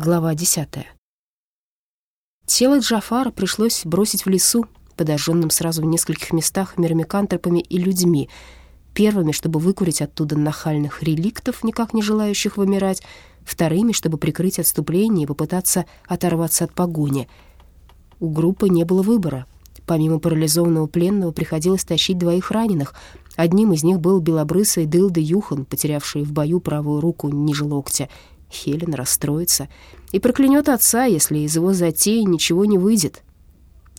Глава десятая. Тело Джафара пришлось бросить в лесу, подожженным сразу в нескольких местах мирмикантропами и людьми, первыми, чтобы выкурить оттуда нахальных реликтов, никак не желающих вымирать, вторыми, чтобы прикрыть отступление и попытаться оторваться от погони. У группы не было выбора. Помимо парализованного пленного приходилось тащить двоих раненых. Одним из них был белобрысый Дылда Юхан, потерявший в бою правую руку ниже локтя. Хелен расстроится и проклянет отца, если из его затеи ничего не выйдет.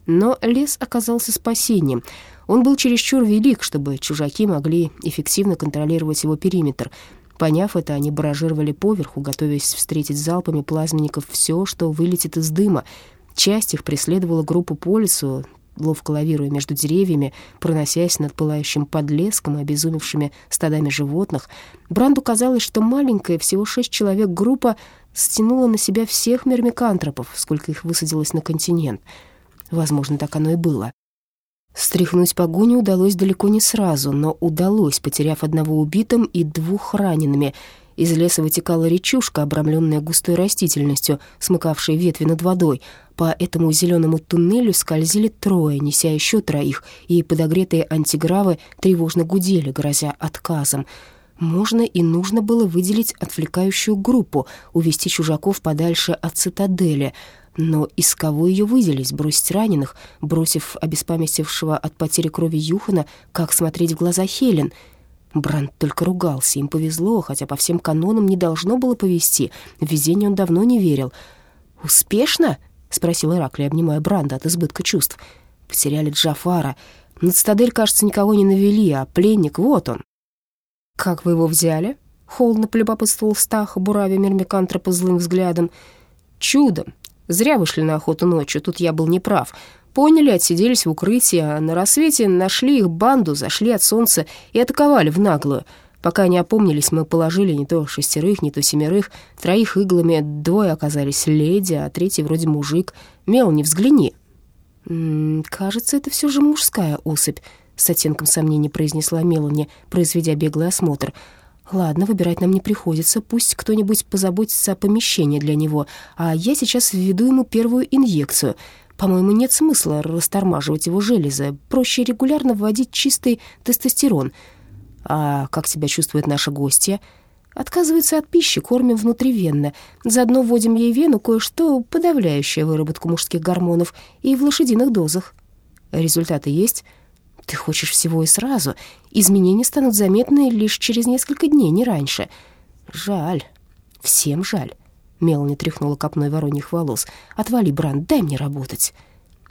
Но лес оказался спасением. Он был чересчур велик, чтобы чужаки могли эффективно контролировать его периметр. Поняв это, они баражировали поверху, готовясь встретить залпами плазменников все, что вылетит из дыма. Часть их преследовала группу по лесу, ловко лавируя между деревьями, проносясь над пылающим подлеском и обезумевшими стадами животных. Бранду казалось, что маленькая, всего шесть человек группа стянула на себя всех мермикантропов, сколько их высадилось на континент. Возможно, так оно и было. Стряхнуть погоню удалось далеко не сразу, но удалось, потеряв одного убитым и двух ранеными — из леса вытекала речушка, обрамленная густой растительностью, смыкавшей ветви над водой. По этому зеленому туннелю скользили трое, неся еще троих, и подогретые антигравы тревожно гудели, грозя отказом. Можно и нужно было выделить отвлекающую группу, увести чужаков подальше от цитадели. Но из кого ее выделить, бросить раненых, бросив обеспамятившего от потери крови Юхана, как смотреть в глаза Хелен — Бранд только ругался. Им повезло, хотя по всем канонам не должно было повезти. В везение он давно не верил. «Успешно?» — спросил Ираклий, обнимая Бранда от избытка чувств. «Потеряли Джафара. На цитадель, кажется, никого не навели, а пленник вот он». «Как вы его взяли?» — холодно полюбопытствовал Стах, буравя Мермикантропа злым взглядом. «Чудом. Зря вышли на охоту ночью, тут я был неправ. Поняли, отсиделись в укрытии, на рассвете нашли их банду, зашли от солнца и атаковали в наглую. Пока не опомнились, мы положили не то шестерых, не то семерых, троих иглами, двое оказались леди, а третий вроде мужик. Мел, не взгляни. «М -м, «Кажется, это все же мужская особь», — с оттенком сомнений произнесла Мелани, произведя беглый осмотр. «Ладно, выбирать нам не приходится, пусть кто-нибудь позаботится о помещении для него, а я сейчас введу ему первую инъекцию». По-моему, нет смысла растормаживать его железы. Проще регулярно вводить чистый тестостерон. А как себя чувствует наша гостья? Отказывается от пищи, кормим внутривенно. Заодно вводим ей вену кое-что, подавляющее выработку мужских гормонов, и в лошадиных дозах. Результаты есть? Ты хочешь всего и сразу. Изменения станут заметны лишь через несколько дней, не раньше. Жаль. Всем жаль. Мелани тряхнула копной вороньих волос. «Отвали, Бранд, дай мне работать».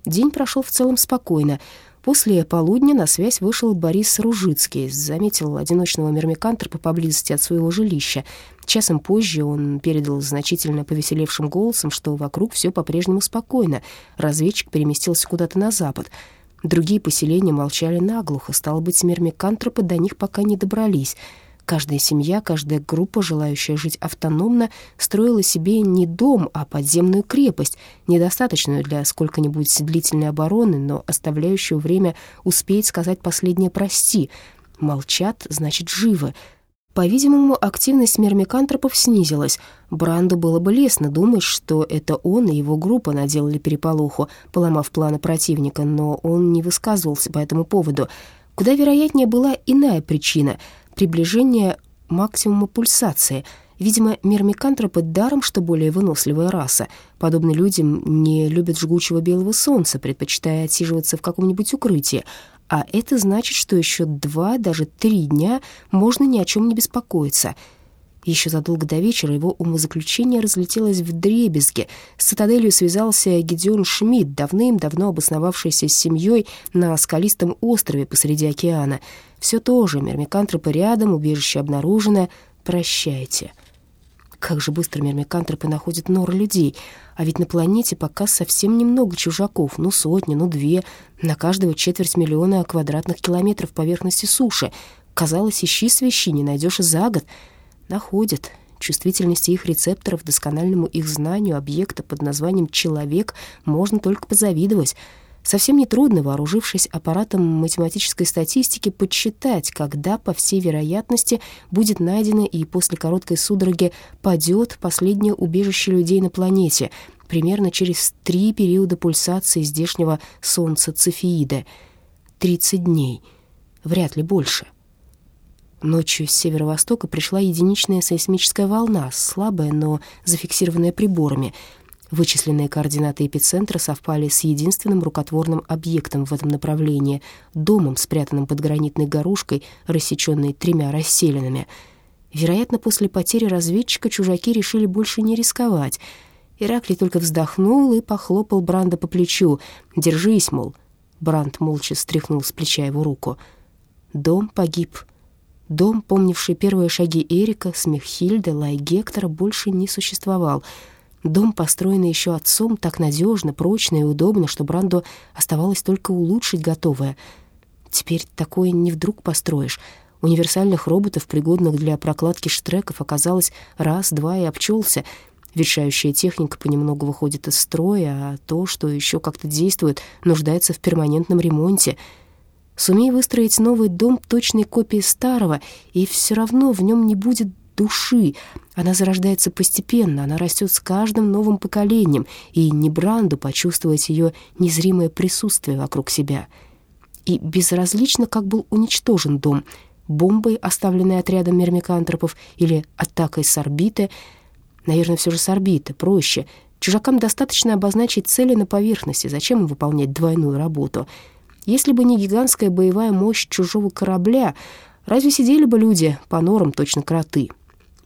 День прошел в целом спокойно. После полудня на связь вышел Борис Ружицкий, заметил одиночного мермикантропа поблизости от своего жилища. Часом позже он передал значительно повеселевшим голосом, что вокруг все по-прежнему спокойно. Разведчик переместился куда-то на запад. Другие поселения молчали наглухо, стало быть, мермикантропы до них пока не добрались — Каждая семья, каждая группа, желающая жить автономно, строила себе не дом, а подземную крепость, недостаточную для сколько-нибудь длительной обороны, но оставляющую время успеть сказать последнее «прости». Молчат, значит, живы. По-видимому, активность мермикантропов снизилась. Бранду было бы лестно думать, что это он и его группа наделали переполоху, поломав планы противника, но он не высказывался по этому поводу. Куда вероятнее была иная причина — приближение максимума пульсации. Видимо, мирмикантропы даром, что более выносливая раса. Подобно людям не любят жгучего белого солнца, предпочитая отсиживаться в каком-нибудь укрытии. А это значит, что еще два, даже три дня можно ни о чем не беспокоиться — еще задолго до вечера его умозаключение разлетелось в дребезги. С цитаделью связался Гедеон Шмидт, давным-давно обосновавшийся с семьей на скалистом острове посреди океана. Все то же, мермикантропы рядом, убежище обнаружено. Прощайте. Как же быстро мермикантропы находят норы людей. А ведь на планете пока совсем немного чужаков, ну сотни, ну две, на каждого четверть миллиона квадратных километров поверхности суши. Казалось, ищи свищи, не найдешь за год — находят. Чувствительности их рецепторов, доскональному их знанию объекта под названием «человек» можно только позавидовать. Совсем нетрудно, вооружившись аппаратом математической статистики, подсчитать, когда, по всей вероятности, будет найдено и после короткой судороги падет последнее убежище людей на планете, примерно через три периода пульсации здешнего солнца Цефеида. 30 дней. Вряд ли больше. Ночью с северо-востока пришла единичная сейсмическая волна, слабая, но зафиксированная приборами — Вычисленные координаты эпицентра совпали с единственным рукотворным объектом в этом направлении — домом, спрятанным под гранитной горушкой, рассеченной тремя расселинами. Вероятно, после потери разведчика чужаки решили больше не рисковать. Ираклий только вздохнул и похлопал Бранда по плечу. «Держись, мол». Бранд молча стряхнул с плеча его руку. Дом погиб. Дом, помнивший первые шаги Эрика, смех Хильды, лай Гектора, больше не существовал — Дом, построенный еще отцом, так надежно, прочно и удобно, что Бранду оставалось только улучшить готовое. Теперь такое не вдруг построишь. Универсальных роботов, пригодных для прокладки штреков, оказалось раз-два и обчелся. Ветшающая техника понемногу выходит из строя, а то, что еще как-то действует, нуждается в перманентном ремонте. Сумей выстроить новый дом точной копии старого, и все равно в нем не будет души. Она зарождается постепенно, она растет с каждым новым поколением, и не Бранду почувствовать ее незримое присутствие вокруг себя. И безразлично, как был уничтожен дом, бомбой, оставленной отрядом мермикантропов, или атакой с орбиты. Наверное, все же с орбиты, проще. Чужакам достаточно обозначить цели на поверхности, зачем им выполнять двойную работу? Если бы не гигантская боевая мощь чужого корабля, разве сидели бы люди по норам точно кроты?»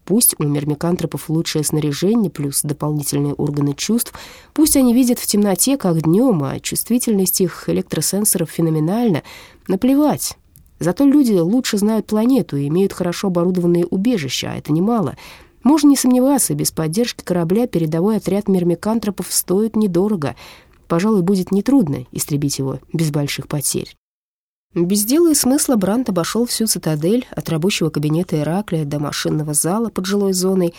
Пусть у мермикантропов лучшее снаряжение плюс дополнительные органы чувств, пусть они видят в темноте, как днем, а чувствительность их электросенсоров феноменальна. Наплевать. Зато люди лучше знают планету и имеют хорошо оборудованные убежища, а это немало. Можно не сомневаться, без поддержки корабля передовой отряд мермикантропов стоит недорого. Пожалуй, будет нетрудно истребить его без больших потерь. Без дела и смысла Брант обошел всю цитадель от рабочего кабинета Ираклия до машинного зала под жилой зоной.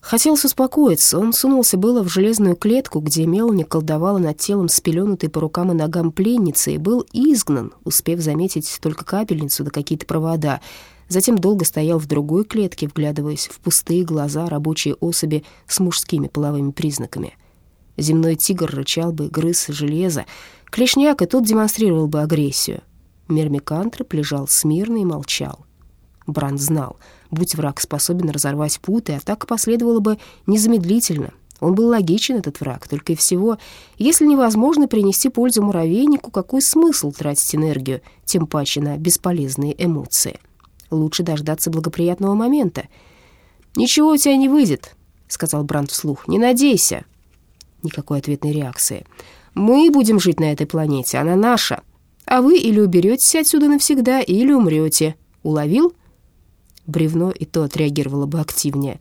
Хотелось успокоиться, он сунулся было в железную клетку, где Мелани колдовала над телом спеленутой по рукам и ногам пленницы, и был изгнан, успев заметить только капельницу да какие-то провода. Затем долго стоял в другой клетке, вглядываясь в пустые глаза рабочей особи с мужскими половыми признаками. Земной тигр рычал бы, грыз железо. Клешняк и тот демонстрировал бы агрессию. Мермикантроп лежал смирно и молчал. Бранд знал, будь враг способен разорвать путы, атака последовала бы незамедлительно. Он был логичен, этот враг, только и всего. Если невозможно принести пользу муравейнику, какой смысл тратить энергию, тем паче на бесполезные эмоции? Лучше дождаться благоприятного момента. «Ничего у тебя не выйдет», — сказал Бранд вслух. «Не надейся». Никакой ответной реакции. «Мы будем жить на этой планете, она наша. А вы или уберетесь отсюда навсегда, или умрете. Уловил?» Бревно и то отреагировало бы активнее.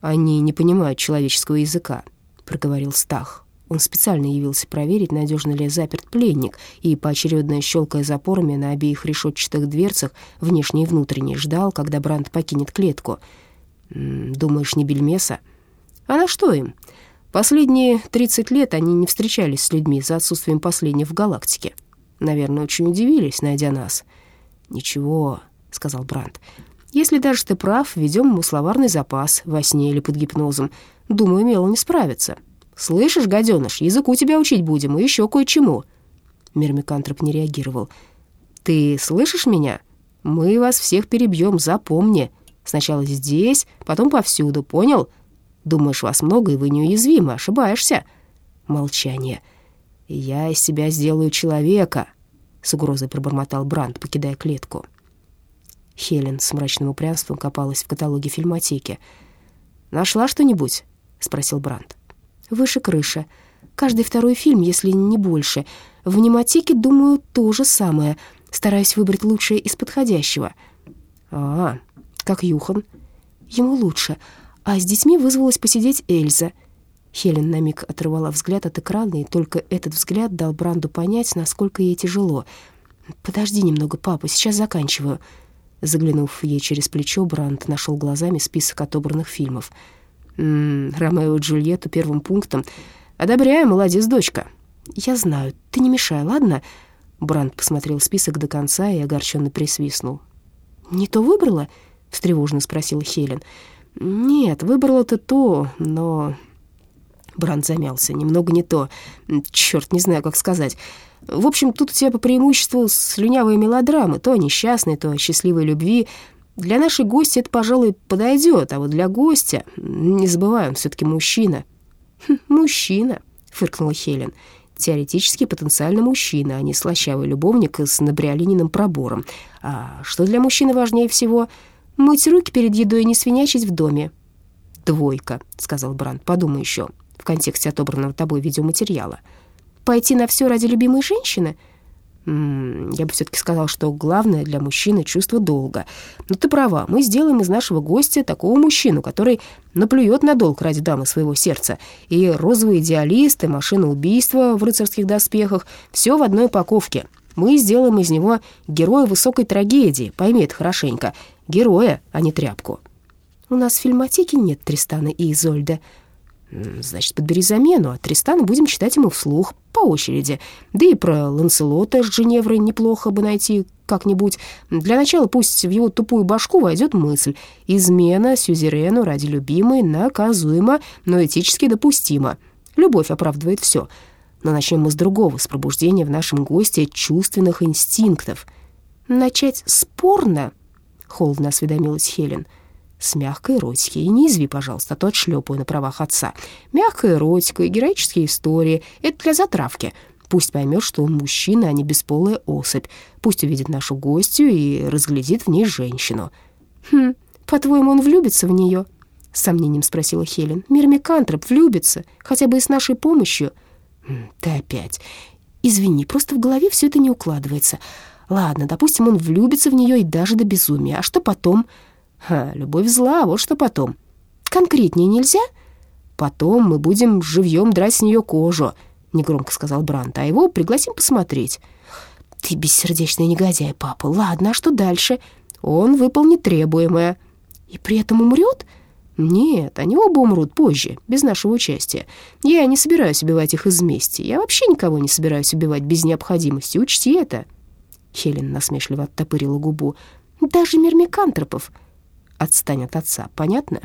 «Они не понимают человеческого языка», — проговорил Стах. Он специально явился проверить, надежно ли заперт пленник, и, поочередно щелкая запорами на обеих решетчатых дверцах, внешне и внутренне, ждал, когда Бранд покинет клетку. «Думаешь, не бельмеса?» «А на что им?» Последние 30 лет они не встречались с людьми за отсутствием последних в галактике. Наверное, очень удивились, найдя нас. «Ничего», — сказал Бранд. «Если даже ты прав, ведем ему словарный запас во сне или под гипнозом. Думаю, Мело не справится. Слышишь, гаденыш, языку тебя учить будем и еще кое-чему». Мермикантроп не реагировал. «Ты слышишь меня? Мы вас всех перебьем, запомни. Сначала здесь, потом повсюду, понял? Думаешь, вас много, и вы неуязвимы, ошибаешься». Молчание. «Я из себя сделаю человека», — с угрозой пробормотал Бранд, покидая клетку. Хелен с мрачным упрямством копалась в каталоге фильмотеки. «Нашла что-нибудь?» — спросил Бранд. «Выше крыши. Каждый второй фильм, если не больше. В немотеке, думаю, то же самое. Стараюсь выбрать лучшее из подходящего». «А, как Юхан?» «Ему лучше. А с детьми вызвалась посидеть Эльза. Хелен на миг оторвала взгляд от экрана, и только этот взгляд дал Бранду понять, насколько ей тяжело. «Подожди немного, папа, сейчас заканчиваю». Заглянув ей через плечо, Бранд нашел глазами список отобранных фильмов. «М -м, «Ромео и Джульетту первым пунктом. Одобряю, молодец, дочка. «Я знаю, ты не мешай, ладно?» Бранд посмотрел список до конца и огорченно присвистнул. «Не то выбрала?» — встревоженно спросила Хелен. «Нет, выбрала-то то, но...» Бранд замялся. «Немного не то. Черт, не знаю, как сказать. В общем, тут у тебя по преимуществу слюнявые мелодрамы, то несчастные, то счастливой любви. Для нашей гости это, пожалуй, подойдет, а вот для гостя, не забывай, он все-таки мужчина». «Хм, «Мужчина», — фыркнула Хелен. «Теоретически потенциально мужчина, а не слащавый любовник с набриолининым пробором. А что для мужчины важнее всего? Мыть руки перед едой и не свинячить в доме». «Двойка», — сказал Бранд, — «подумай еще в контексте отобранного тобой видеоматериала». Пойти на все ради любимой женщины? я бы все-таки сказал, что главное для мужчины — чувство долга. Но ты права, мы сделаем из нашего гостя такого мужчину, который наплюет на долг ради дамы своего сердца. И розовые идеалисты, машина убийства в рыцарских доспехах — все в одной упаковке. Мы сделаем из него героя высокой трагедии, пойми это хорошенько. Героя, а не тряпку. У нас в фильмотеке нет Тристана и Изольды, Значит, подбери замену, а Тристана будем читать ему вслух, по очереди. Да и про Ланселота с Женеврой неплохо бы найти как-нибудь. Для начала пусть в его тупую башку войдет мысль. Измена сюзерену ради любимой наказуема, но этически допустима. Любовь оправдывает все. Но начнем мы с другого, с пробуждения в нашем госте чувственных инстинктов. «Начать спорно?» — холодно осведомилась Хелен — с мягкой эротикой. И не изви, пожалуйста, а то отшлепаю на правах отца. Мягкая эротика и героические истории — это для затравки. Пусть поймет, что он мужчина, а не бесполая особь. Пусть увидит нашу гостью и разглядит в ней женщину. «Хм, по-твоему, он влюбится в нее?» — с сомнением спросила Хелен. «Мир Микантроп влюбится, хотя бы и с нашей помощью». «Ты опять. Извини, просто в голове все это не укладывается. Ладно, допустим, он влюбится в нее и даже до безумия. А что потом?» Ха, любовь зла, вот что потом. Конкретнее нельзя? Потом мы будем живьем драть с нее кожу, негромко сказал Брант, а его пригласим посмотреть. Ты бессердечный негодяй, папа. Ладно, а что дальше? Он выполнит требуемое. И при этом умрет? Нет, они оба умрут позже, без нашего участия. Я не собираюсь убивать их из мести. Я вообще никого не собираюсь убивать без необходимости. Учти это. Хелен насмешливо оттопырила губу. Даже Мирмикантропов. Отстань от отца, понятно?»